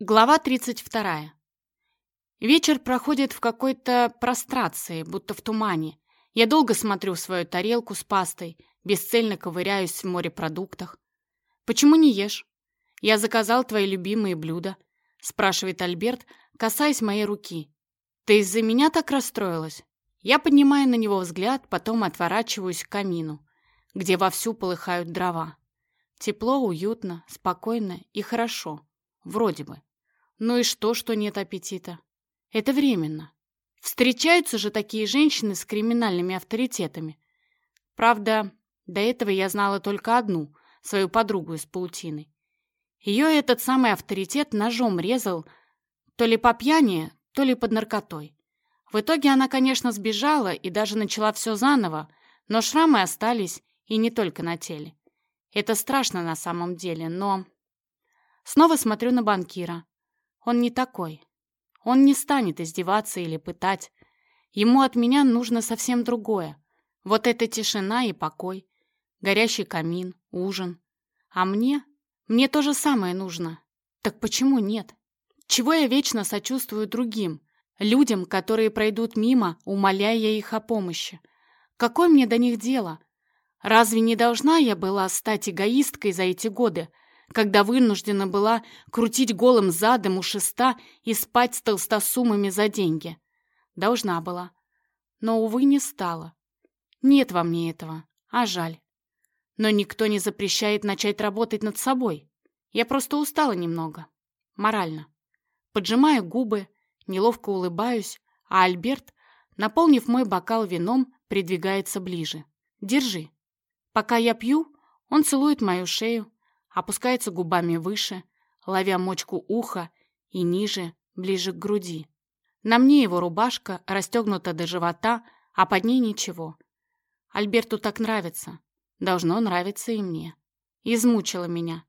Глава 32. Вечер проходит в какой-то прострации, будто в тумане. Я долго смотрю в свою тарелку с пастой, бесцельно ковыряюсь в морепродуктах. «Почему не ешь?» «Я заказал твои любимые блюда», — спрашивает Альберт, касаясь моей руки. «Ты из-за меня так расстроилась?» Я поднимаю на него взгляд, потом отворачиваюсь к камину, где вовсю полыхают дрова. Тепло, уютно, спокойно и хорошо. Вроде бы. Ну и что, что нет аппетита? Это временно. Встречаются же такие женщины с криминальными авторитетами. Правда, до этого я знала только одну, свою подругу из паутины. Ее этот самый авторитет ножом резал то ли по пьяни, то ли под наркотой. В итоге она, конечно, сбежала и даже начала все заново, но шрамы остались и не только на теле. Это страшно на самом деле, но... Снова смотрю на банкира. Он не такой. Он не станет издеваться или пытать. Ему от меня нужно совсем другое. Вот эта тишина и покой. Горящий камин, ужин. А мне? Мне то же самое нужно. Так почему нет? Чего я вечно сочувствую другим? Людям, которые пройдут мимо, умоляя их о помощи. Какое мне до них дело? Разве не должна я была стать эгоисткой за эти годы, когда вынуждена была крутить голым задом у шеста и спать с толстосумами за деньги. Должна была. Но, увы, не стала. Нет во мне этого, а жаль. Но никто не запрещает начать работать над собой. Я просто устала немного. Морально. Поджимаю губы, неловко улыбаюсь, а Альберт, наполнив мой бокал вином, придвигается ближе. «Держи». Пока я пью, он целует мою шею, опускается губами выше, ловя мочку уха и ниже, ближе к груди. На мне его рубашка расстегнута до живота, а под ней ничего. Альберту так нравится. Должно нравиться и мне. Измучила меня.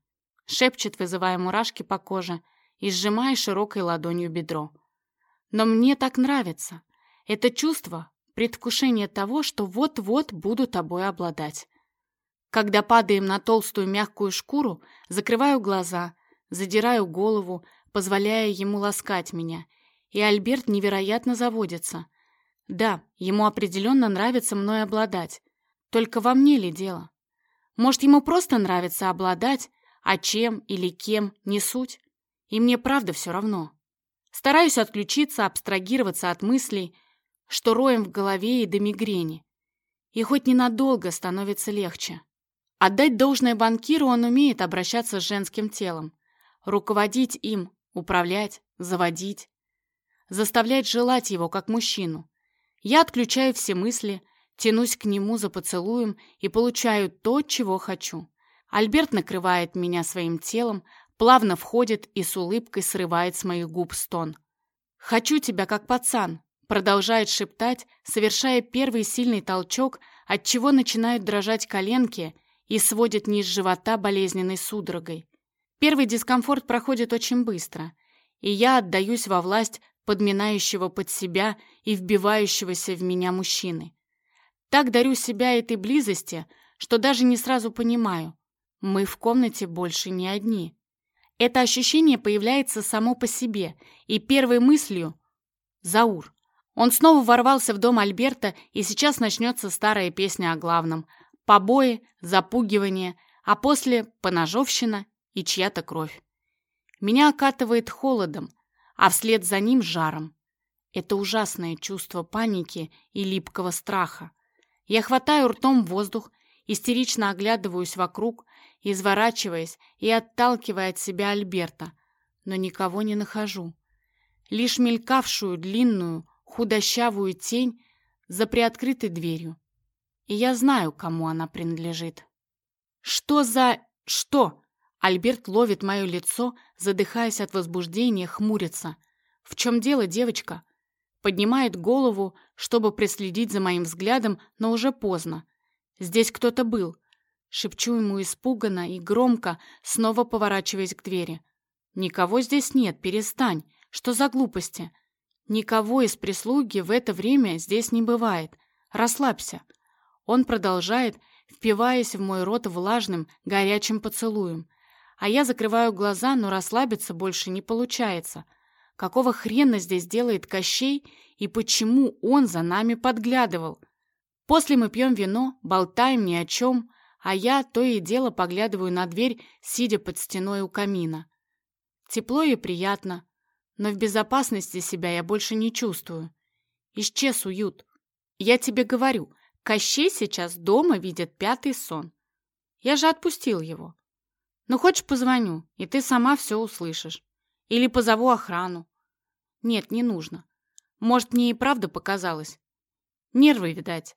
Шепчет, вызывая мурашки по коже и сжимая широкой ладонью бедро. Но мне так нравится. Это чувство, предвкушение того, что вот-вот буду тобой обладать. Когда падаем на толстую мягкую шкуру, закрываю глаза, задираю голову, позволяя ему ласкать меня, и Альберт невероятно заводится. Да, ему определенно нравится мной обладать. Только во мне ли дело? Может, ему просто нравится обладать, а чем или кем — не суть? И мне правда все равно. Стараюсь отключиться, абстрагироваться от мыслей, что роем в голове и до мигрени. И хоть ненадолго становится легче. Отдать должное банкиру он умеет обращаться с женским телом, руководить им, управлять, заводить, заставлять желать его как мужчину. Я отключаю все мысли, тянусь к нему за поцелуем и получаю то, чего хочу. Альберт накрывает меня своим телом, плавно входит и с улыбкой срывает с моих губ стон. «Хочу тебя, как пацан», продолжает шептать, совершая первый сильный толчок, от чего начинают дрожать коленки и сводит низ живота болезненной судорогой. Первый дискомфорт проходит очень быстро, и я отдаюсь во власть подминающего под себя и вбивающегося в меня мужчины. Так дарю себя этой близости, что даже не сразу понимаю, мы в комнате больше не одни. Это ощущение появляется само по себе, и первой мыслью — Заур. Он снова ворвался в дом Альберта, и сейчас начнется старая песня о главном — побои, запугивание, а после поножовщина и чья-то кровь. Меня окатывает холодом, а вслед за ним жаром. Это ужасное чувство паники и липкого страха. Я хватаю ртом воздух, истерично оглядываюсь вокруг, изворачиваясь и отталкивая от себя Альберта, но никого не нахожу. Лишь мелькавшую длинную, худощавую тень за приоткрытой дверью и я знаю, кому она принадлежит. «Что за... что?» Альберт ловит мое лицо, задыхаясь от возбуждения, хмурится. «В чем дело, девочка?» Поднимает голову, чтобы преследить за моим взглядом, но уже поздно. «Здесь кто-то был». Шепчу ему испуганно и громко, снова поворачиваясь к двери. «Никого здесь нет, перестань. Что за глупости?» «Никого из прислуги в это время здесь не бывает. Расслабься». Он продолжает, впиваясь в мой рот влажным, горячим поцелуем. А я закрываю глаза, но расслабиться больше не получается. Какого хрена здесь делает Кощей и почему он за нами подглядывал? После мы пьем вино, болтаем ни о чем, а я то и дело поглядываю на дверь, сидя под стеной у камина. Тепло и приятно, но в безопасности себя я больше не чувствую. Исчез уют. Я тебе говорю, Кощей сейчас дома видит пятый сон. Я же отпустил его. Ну, хочешь, позвоню, и ты сама все услышишь. Или позову охрану. Нет, не нужно. Может, мне и правда показалось. Нервы, видать.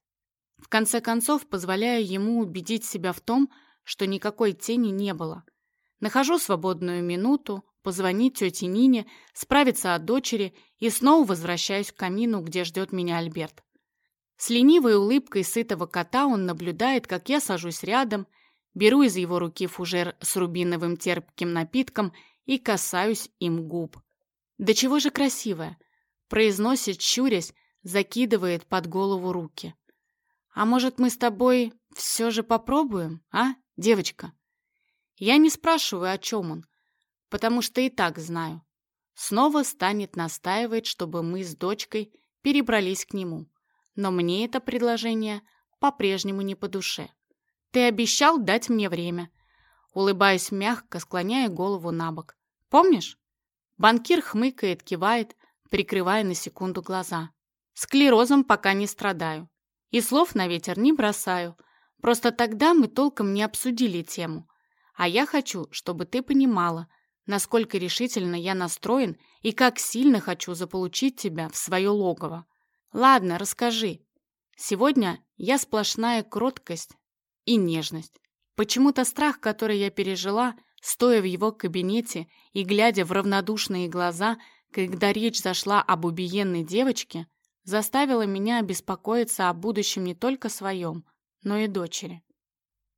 В конце концов, позволяю ему убедить себя в том, что никакой тени не было. Нахожу свободную минуту, позвонить тете Нине, справиться о дочери и снова возвращаюсь к камину, где ждет меня Альберт. С ленивой улыбкой сытого кота он наблюдает, как я сажусь рядом, беру из его руки фужер с рубиновым терпким напитком и касаюсь им губ. «Да чего же красивая!» — произносит, щурясь, закидывает под голову руки. А может, мы с тобой все же попробуем, а, девочка? Я не спрашиваю, о чем он, потому что и так знаю. Снова станет настаивать, чтобы мы с дочкой перебрались к нему. Но мне это предложение по-прежнему не по душе. Ты обещал дать мне время. Улыбаясь мягко, склоняя голову на бок. Помнишь? Банкир хмыкает, кивает, прикрывая на секунду глаза. Склерозом пока не страдаю. И слов на ветер не бросаю. Просто тогда мы толком не обсудили тему. А я хочу, чтобы ты понимала, насколько решительно я настроен и как сильно хочу заполучить тебя в свое логово. Ладно, расскажи. Сегодня я сплошная кроткость и нежность. Почему-то страх, который я пережила, стоя в его кабинете и глядя в равнодушные глаза, когда речь зашла об убиенной девочке, заставила меня беспокоиться о будущем не только своем, но и дочери.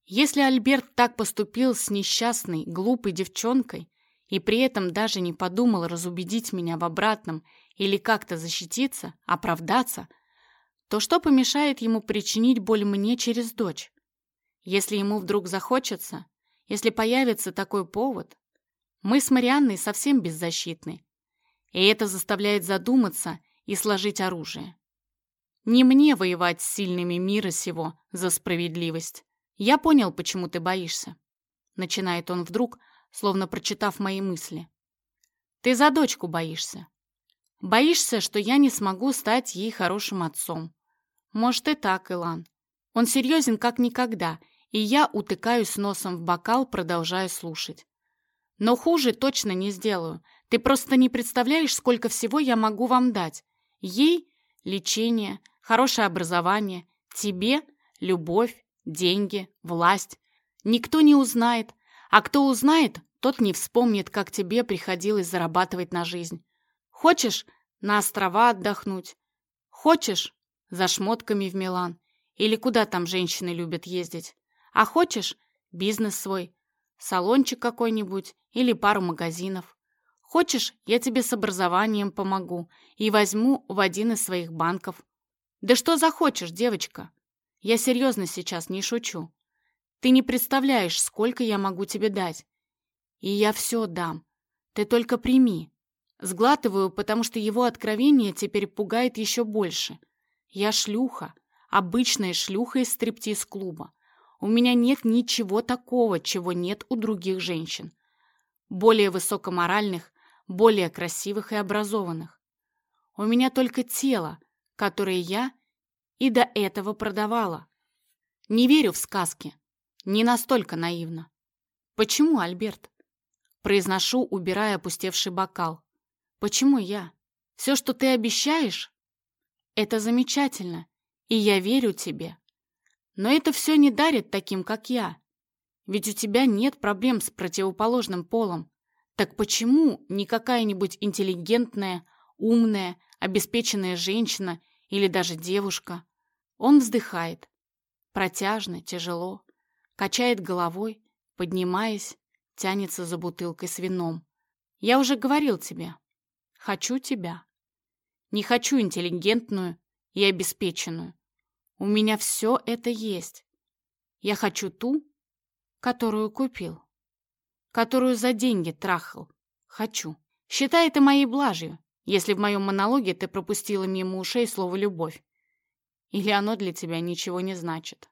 Если Альберт так поступил с несчастной, глупой девчонкой и при этом даже не подумал разубедить меня в обратном или как-то защититься, оправдаться, то что помешает ему причинить боль мне через дочь? Если ему вдруг захочется, если появится такой повод, мы с Марианной совсем беззащитны. И это заставляет задуматься и сложить оружие. Не мне воевать с сильными мира сего за справедливость. Я понял, почему ты боишься. Начинает он вдруг, словно прочитав мои мысли. Ты за дочку боишься. Боишься, что я не смогу стать ей хорошим отцом. Может и так, Илан. Он серьезен как никогда, и я утыкаюсь носом в бокал, продолжая слушать. Но хуже точно не сделаю. Ты просто не представляешь, сколько всего я могу вам дать. Ей – лечение, хорошее образование, тебе – любовь, деньги, власть. Никто не узнает, а кто узнает, тот не вспомнит, как тебе приходилось зарабатывать на жизнь. Хочешь на острова отдохнуть? Хочешь за шмотками в Милан? Или куда там женщины любят ездить? А хочешь бизнес свой, салончик какой-нибудь или пару магазинов? Хочешь, я тебе с образованием помогу и возьму в один из своих банков. Да что захочешь, девочка? Я серьезно сейчас не шучу. Ты не представляешь, сколько я могу тебе дать. И я все дам. Ты только прими. Сглатываю, потому что его откровение теперь пугает еще больше. Я шлюха, обычная шлюха из стриптиз-клуба. У меня нет ничего такого, чего нет у других женщин. Более высокоморальных более красивых и образованных. У меня только тело, которое я и до этого продавала. Не верю в сказки. Не настолько наивно. Почему, Альберт? Произношу, убирая опустевший бокал. Почему я? Все, что ты обещаешь, это замечательно, и я верю тебе. Но это все не дарит таким, как я. Ведь у тебя нет проблем с противоположным полом. Так почему не какая-нибудь интеллигентная, умная, обеспеченная женщина или даже девушка? Он вздыхает. Протяжно, тяжело. Качает головой, поднимаясь, тянется за бутылкой с вином. Я уже говорил тебе. Хочу тебя. Не хочу интеллигентную и обеспеченную. У меня все это есть. Я хочу ту, которую купил которую за деньги трахал. Хочу. Считай это моей блажью, если в моем монологе ты пропустила мимо ушей слово «любовь». Или оно для тебя ничего не значит.